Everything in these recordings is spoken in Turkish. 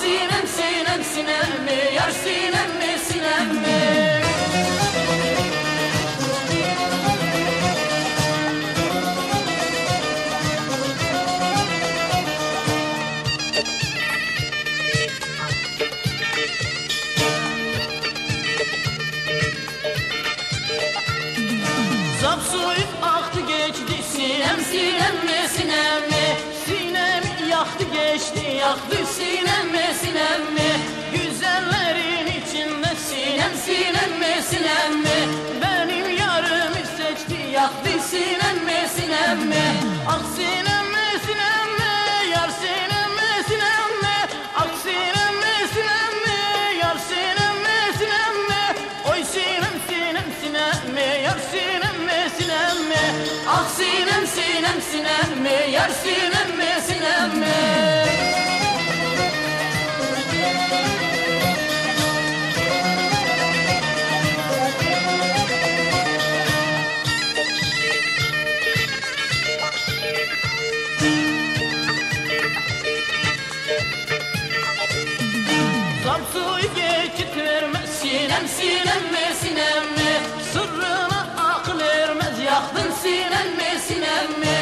sinem sinem sinem mi? Yar sinem mi sinem mi? Sinem sinem mi sinem mi Yaktı geçti yaktı sinem mi sinem mi Güzellerin içinde sinem sinem mi sinem mi Benim yarımı seçti yaktı sinem mi sinem mi Ah sinem mi sinem mi yar sinem sinem mi Ah sinem mi sinem mi yar sinem mi sinem mi Oy sinem sinem sinem mi yar sinem mi sinem mi Ah sinem sinem sinem mi yar sinem sinem sinem mi sinem mi? Sırrına akıl ermez yaktın sinem mi sinem mi?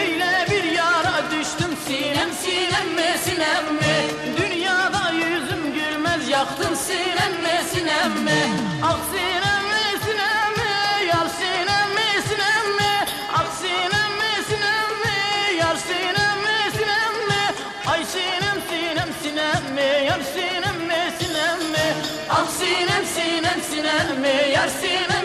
Öyle bir yara düştüm sinem sinem mi sinem mi? Dünyada yüzüm gülmez yaktın sinem mi sinem mi? Ah sinem mi sinem mi? Yar sinem mi sinem mi? Ah sinem mi sinem mi? Yar sinem mi sinem mi? Ay sinem yar sinem sinem sinem mi? Yar sinem